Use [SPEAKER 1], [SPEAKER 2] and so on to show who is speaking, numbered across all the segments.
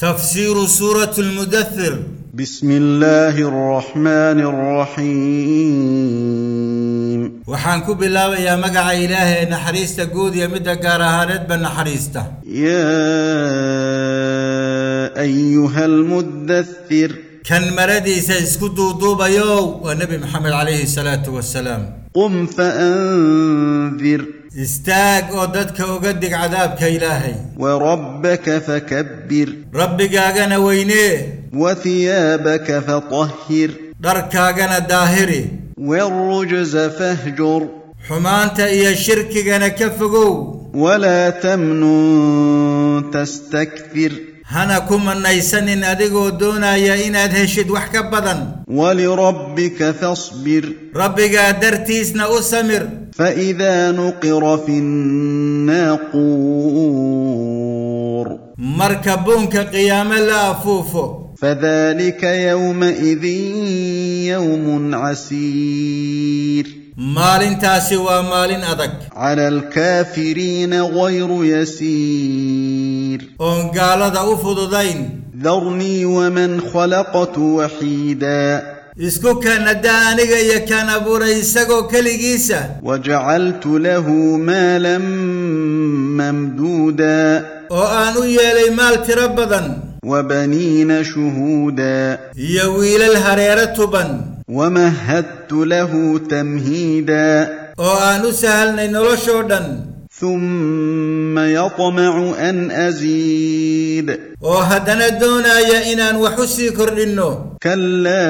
[SPEAKER 1] تفسير سورة المدثر.
[SPEAKER 2] بسم الله الرحمن الرحيم.
[SPEAKER 1] وحانك بالله يا مقع إله نحريستة قود يا مدقار قارها بن نحريستة
[SPEAKER 2] يا أيها المدثر.
[SPEAKER 1] كان مردي سيسكدو دوبا يو ونبي محمد عليه الصلاة والسلام.
[SPEAKER 2] قم
[SPEAKER 1] فأنذر. استاق أدتك وقدك عذابك إلهي.
[SPEAKER 2] وربك فكبر.
[SPEAKER 1] ربك أغنى وينيه
[SPEAKER 2] وثيابك فطهر.
[SPEAKER 1] درك أغنى داهري.
[SPEAKER 2] والرجز فهجر
[SPEAKER 1] حمانت إيا الشرك أغنى كفقو.
[SPEAKER 2] ولا تمن تستكثر.
[SPEAKER 1] هنا كما نيسن أدقو دونا يا إن أدهشد وحكا بدن
[SPEAKER 2] ولربك فاصبر.
[SPEAKER 1] ربك درتيسنا أسمر
[SPEAKER 2] فإذا نقر في الناقور.
[SPEAKER 1] مركبونك قيام الأفوفو
[SPEAKER 2] فذلك يومئذ يوم عسير.
[SPEAKER 1] مال تاسي ومال أدك
[SPEAKER 2] على الكافرين غير يسير.
[SPEAKER 1] أون قال أفضدين
[SPEAKER 2] ذرني ومن خلقت وحيدا.
[SPEAKER 1] إسكو كان دانيغا يكان أبو ريساقو كليجيسا
[SPEAKER 2] وجعلت له مالا ممدودا.
[SPEAKER 1] وآنو يلي مال تربضا
[SPEAKER 2] وبنين شهودا.
[SPEAKER 1] يويل الهريرة بن
[SPEAKER 2] ومهدت له تمهيدا.
[SPEAKER 1] وأنو سهلنا نرشودا
[SPEAKER 2] ثم يطمع
[SPEAKER 1] أن أزيد. وهدنا الدونا يئنا وحسي كرلنو
[SPEAKER 2] كلا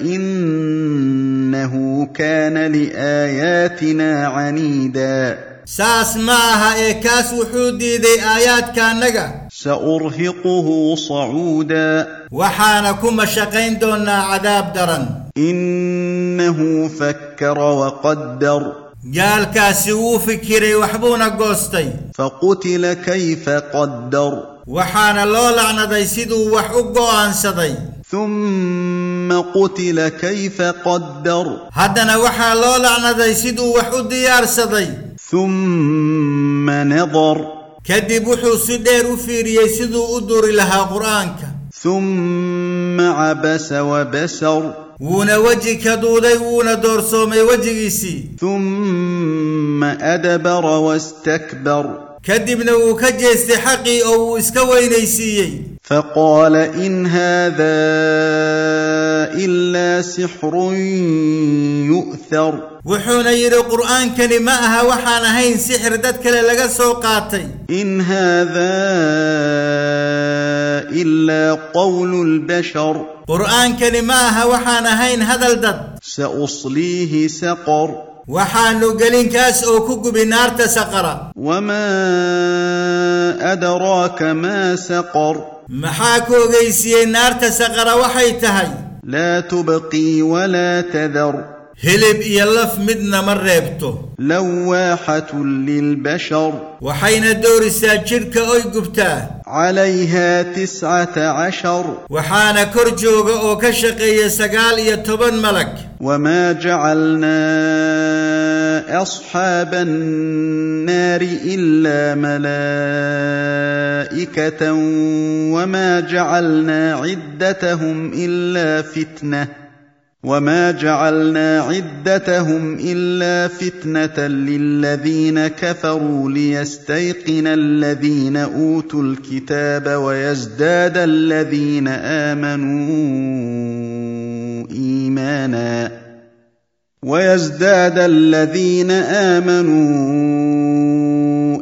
[SPEAKER 2] إنه كان لآياتنا عنيدا.
[SPEAKER 1] سأسمعها إيكاس وحودي ذي آيات كان نقا
[SPEAKER 2] سأرهقه صعودا.
[SPEAKER 1] وحانكم شقين دون عذاب درا
[SPEAKER 2] إنه فكر وقدر.
[SPEAKER 1] قال كاسو فكري وحبونا قوستي.
[SPEAKER 2] فقتل كيف قدر.
[SPEAKER 1] وحان الله لعنة يسيدو وحقه أنسدي.
[SPEAKER 2] ثم قتل كيف قدر.
[SPEAKER 1] هدنا وحى لولا عن ذي سيدو وحو ديار سدي.
[SPEAKER 2] ثم نظر.
[SPEAKER 1] كدب حوص دير في ريس ذو أدور لها قرآنك.
[SPEAKER 2] ثم عبس وبسر.
[SPEAKER 1] ون وجهك دودي ون دور صومي سومي وجهيسي
[SPEAKER 2] ثم أدبر واستكبر.
[SPEAKER 1] kadibna wuu ka jeestay xaqii oo iska weyneysiiyey.
[SPEAKER 2] فقال إن هذا إلا سحر يؤثر.
[SPEAKER 1] wuxuuna yiri Quraanku ma aha waxaan ahayn sixir dad kale laga soo qaatay
[SPEAKER 2] إن هذا إلا قول البشر.
[SPEAKER 1] Quraanku ma aha waxaan هين هذا الداد.
[SPEAKER 2] سأصليه سقر.
[SPEAKER 1] وحان لقلين كاس أوكوك بنار تسقر
[SPEAKER 2] وما أدراك ما سقر.
[SPEAKER 1] محاكو غيسي نار تسقر وحيتهي
[SPEAKER 2] لا تبقي ولا تذر.
[SPEAKER 1] هلب يلف مدنا مريبتو
[SPEAKER 2] لواحة للبشر.
[SPEAKER 1] وحين دور الساجرك أي قبتاه
[SPEAKER 2] عليها تسعة عشر.
[SPEAKER 1] ka shaqeeya sagaal iyo toban malag
[SPEAKER 2] وما جعلنا أصحاب النار إلا ملائكة وما جعلنا عدتهم إلا فتنة. وما جعلنا عدتهم الا فتنه للذين كفروا ليستيقن الذين اوتوا الكتاب ويزداد الذين امنوا ايمانا ويزداد الذين امنوا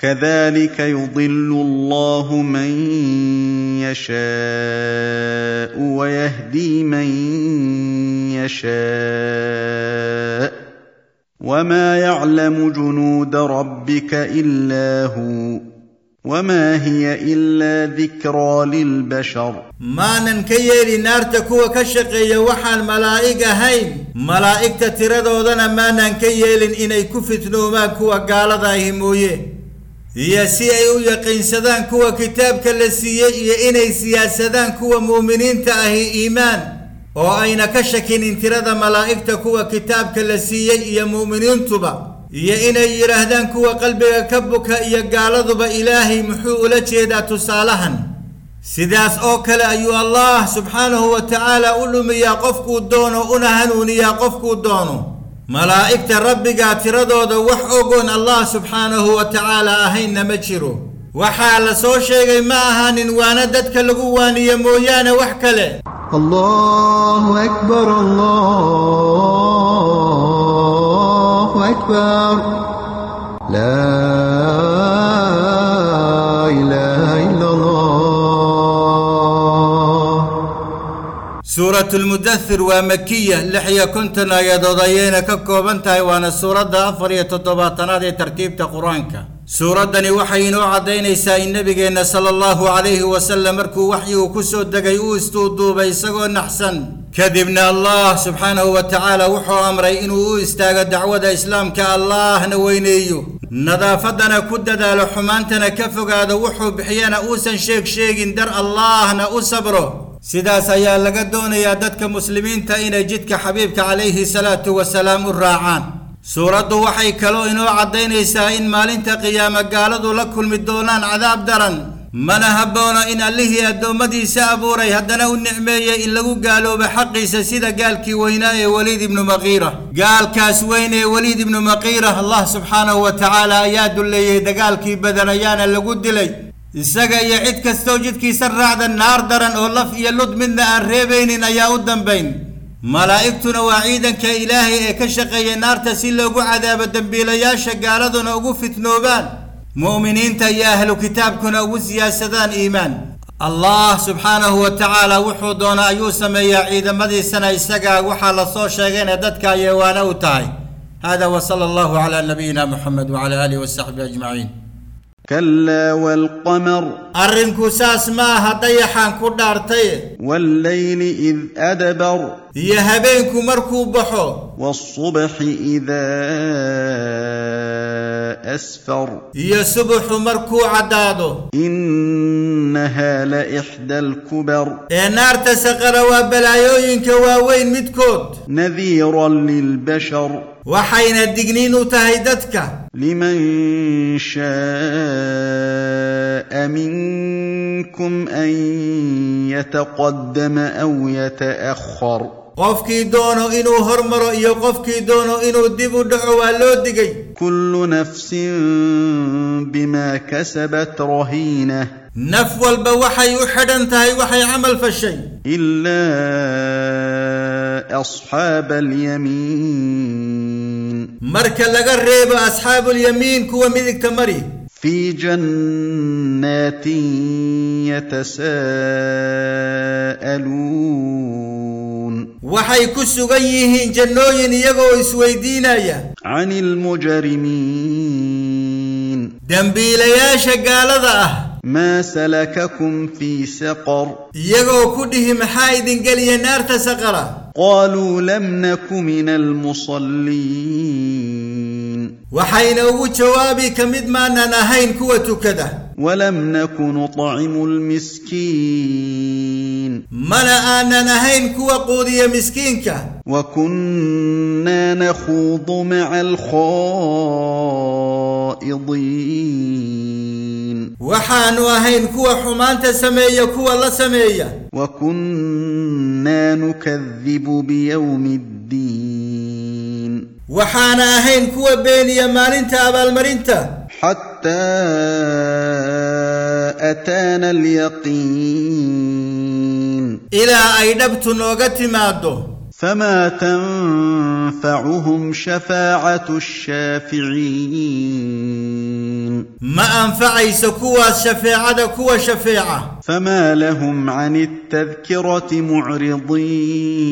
[SPEAKER 2] كذلك يضل الله من يشاء ويهدي من يشاء وما يعلم جنود ربك إلا هو وما هي إلا ذكرى للبشر.
[SPEAKER 1] ما ننكيري نار تكو كشقي وحا الملائكه هين ملائكه تردودنا ما ننكيري اني كفتنو ما كو قالدهم ويه iyo si ay u yaqiinsadaan kuwa kitaabka la siiyey iyo inay siyaasadaan kuwa muuminiinta ahi iimaan oo ayna ka shakinin tirada malaa'igta kuwa kitaabka la siiyey iyo mu'miniintuba iyo inay yidhaahdaan kuwa qalbiga ka buka iyo gaaladuba ilaahay muxuu ula jeedaa tusaalahan. Sidaas oo kale ayuu allah subxaanahu wa tacaala u lumiyaa qofkuu doono una hanuuniyaa qofkuu doono malaa'igta rabbigaa tiradooda wax ogoon allah subxaanahu wa tacaala ahaynna ma jiro. Waxaa la soo sheegay ma ahaanin waana dadka lagu waaniyo mooyaane wax kale.
[SPEAKER 3] Allahu
[SPEAKER 1] suurat lmudathir waa makiya lix iyo konton aayadood ayayna ka kooban tahay waana suuradda afar iyo toddobaatanaad ee tartiibta qur'aanka. Suuraddani waxay inoo caddaynaysaa in nebigeenna sala allahu calayhi wasallam markuu waxyigu ku soo degay uu istuuduubay isagoo naxsan. Kadibna allah subxaanahu wa tacaala wuxuu amray inuu u istaago dacwada islaamka allahna weyneeyo. Nadaafaddana ku dadaalo xumaantana ka fogaado wuxuu bixiyana uusan sheeg sheegin dar allahna u sabro sidaas ayaa laga doonayaa dadka muslimiinta inay jidka xabiibka calayhi salaatu wasalaam u raacaan. Suuraddu waxay kaloo inoo caddaynaysaa in maalinta qiyaame gaaladu la kulmi doonaan cadaab daran. Mana habboona in allihii addoommadiisa abuuray haddana u nicmeeyey in lagu gaaloobo xaqiisa sida gaalkii weynaa ee weliid ibnu maqiira gaalkaas weyn ee weliid ibnu maqiira allah subxaanahu wa tacaala ayaa dulleeyey dagaalkii badan ayaana lagu dilay isaga iyo cid kastoo jidkiisa raacda naar daran oo laf iyo lud midna aan reebaynin ayaa u dambayn. Malaa'igtuna waa ciidanka ilaahay ee ka shaqeeya naarta si loogu cadaabo dembiilayaasha gaaladuna ugu fitnoobaan. Mu'miniinta iyo ahlu kitaabkuna ugu siyaasadaan iimaan. Allah subxaanahu wa tacaala wuxuu doona ayuu sameeyaa ciidamadiisana isagaa waxaa la soo sheegayna dadka yeewaana u tahay. Hada wa sala allahu calaa nabiyina muxamed wacala aalihi wasaxbihi ajmaciin
[SPEAKER 2] كلا والقمر
[SPEAKER 1] أرنكو ساس ما هديحا كدارتي
[SPEAKER 2] والليل إذ أدبر
[SPEAKER 1] يهبينكو مركو بحو
[SPEAKER 2] والصبح إذا أسفر
[SPEAKER 1] يا يسبح مركو عدادو
[SPEAKER 2] إنها لإحدى الكبر
[SPEAKER 1] يا نار تسقر وبلايوين كواوين متكوت
[SPEAKER 2] نذيرا للبشر
[SPEAKER 1] وحين الدجنين تهيدتك
[SPEAKER 2] لمن شاء منكم أن يتقدم أو يتأخر.
[SPEAKER 1] qofka doona inuu hormaro iyo qofka doona inuu dib u dhaco waa loo digay
[SPEAKER 2] كل نفس بما كسبت رهينة.
[SPEAKER 1] naf walba waxay u rahdan tahay waxay camal fashay.
[SPEAKER 2] إلا أصحاب اليمين
[SPEAKER 1] marka laga reebo asxaabulyamiin kuwa midigta mari
[SPEAKER 2] في جنات يتساءلون
[SPEAKER 1] sugan yihiin jannooyin iyagoo isweydiinaya
[SPEAKER 2] عن المجرمين
[SPEAKER 1] gaalada ah
[SPEAKER 2] ما سلككم في سقر؟
[SPEAKER 1] يغو كده محايد قال نار تسقر
[SPEAKER 2] قالوا لم نك من المصلين.
[SPEAKER 1] وحين أو جوابي كمد ما ننهين كوة كده.
[SPEAKER 2] ولم نك نطعم المسكين.
[SPEAKER 1] من أن نهين كوا قودي مسكينك؟
[SPEAKER 2] وكنا نخوض مع الخائضين.
[SPEAKER 1] وحان وهين كوا حمان تسمي كوا لسمي
[SPEAKER 2] وكنا نكذب بيوم الدين.
[SPEAKER 1] وحان أهين كوا بيني مالنت أبا
[SPEAKER 2] حتى أتانا اليقين.
[SPEAKER 1] إلى أيدبت نوغت مادو.
[SPEAKER 2] فما تنفعهم شفاعة الشافعين.
[SPEAKER 1] ما أنفعي سكوى الشفاعة كوى شفاعة.
[SPEAKER 2] فما لهم عن التذكرة معرضين.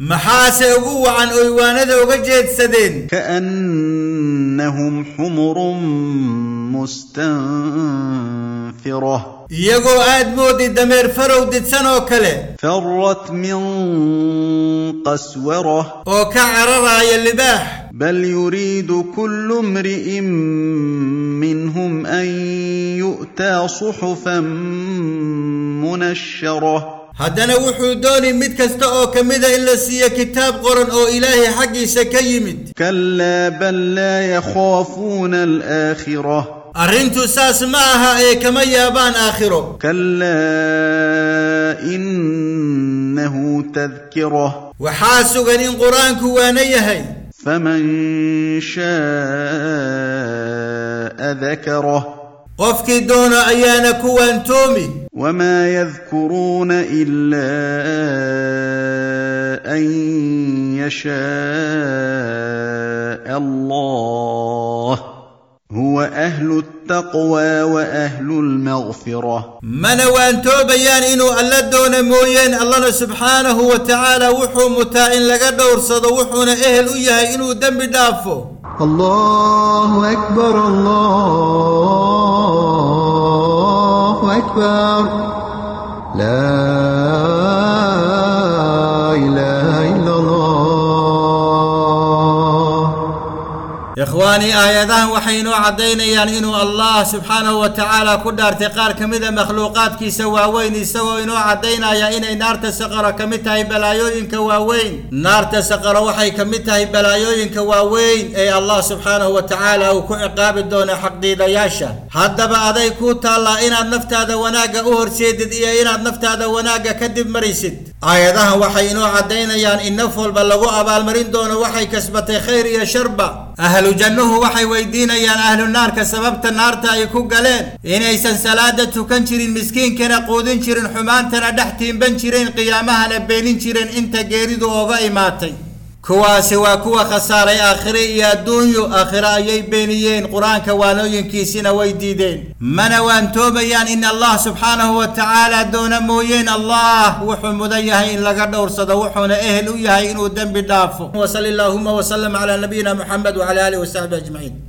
[SPEAKER 1] محاسبوا عن أيوان ذو سدين.
[SPEAKER 2] كأن كأنهم حمر مستنفرة.
[SPEAKER 1] Iyagoo aad moodi dameer farow didsan oo kale.
[SPEAKER 2] فرت من قسورة.
[SPEAKER 1] Ka cararaaya libaax
[SPEAKER 2] بل يريد كل امرئ منهم أن يؤتى صحفا منشرة.
[SPEAKER 1] Haddana wuxuu dooni mid kasta oo ka mida in la siiyo kitaab qoran oo ilaahay xaggiisa ka yimid
[SPEAKER 2] كلا بل لا يخافون الآخرة
[SPEAKER 1] arrintu saas ma aha ee kama yaabaan aakhiro
[SPEAKER 2] كلا إنه تذكرة
[SPEAKER 1] waxaa sugan in qur-aanku waana yahay
[SPEAKER 2] فمن شاء ذكره
[SPEAKER 1] qofkii doono ayaana ku waantoomi
[SPEAKER 2] وما يذكرون الا ان يشاء الله هو أهل التقوى واهل
[SPEAKER 1] المغفره. من وأن توبيان يعني انو الا دون موين الله سبحانه وتعالى وحو متاع لغا دورسد وحونا أهل اياه انو دم دافو.
[SPEAKER 3] الله أكبر الله أكبر لا
[SPEAKER 1] ikhwaanii aayadahan waxay inoo caddaynayaan inuu allah subxaanahu wa tacaala ku dhaartay qaar ka mida makhluuqaadkiisa waaweyn isagoo inoo caddaynaya inay naarta saqaro ka mid tahay balaayooyinka waaweyn. Naarta saqaro waxay ka mid tahay balaayooyinka waaweyn ee allah subxaanahu wa tacaala uu ku ciqaabi doono xaqdiidayaasha haddaba aday kuu taallaa inaad naftaada wanaagga u horseedid iyo inaad naftaada wanaagga kadib marisid aayadahan waxay inoo caddaynayaan in naf walba lagu abaalmarin doono waxay kasbatay khayr iyo sharba. Ahlu jannuhu waxay weydiinayaan ahlu naarka sababta naarta ay ku galeen. Inaysan salaada tukan jirin miskiinkana quudin jirin xumaantana dhex tiimban jireen qiyaamahana beenin jireen inta geeridu ooga imaatay كواسي وكوا خسارة آخرة يا دنيا آخرة يي بينيين قرآن كوانو ينكيسين ويديدين من وان يعني إن الله سبحانه وتعالى دون موين الله. وحم مذيهي إن لقرد ورصد وحونا أهل ويهي إن ودن بدافو. وصل اللهم وسلم على نبينا محمد وعلى آله وسلم أجمعين.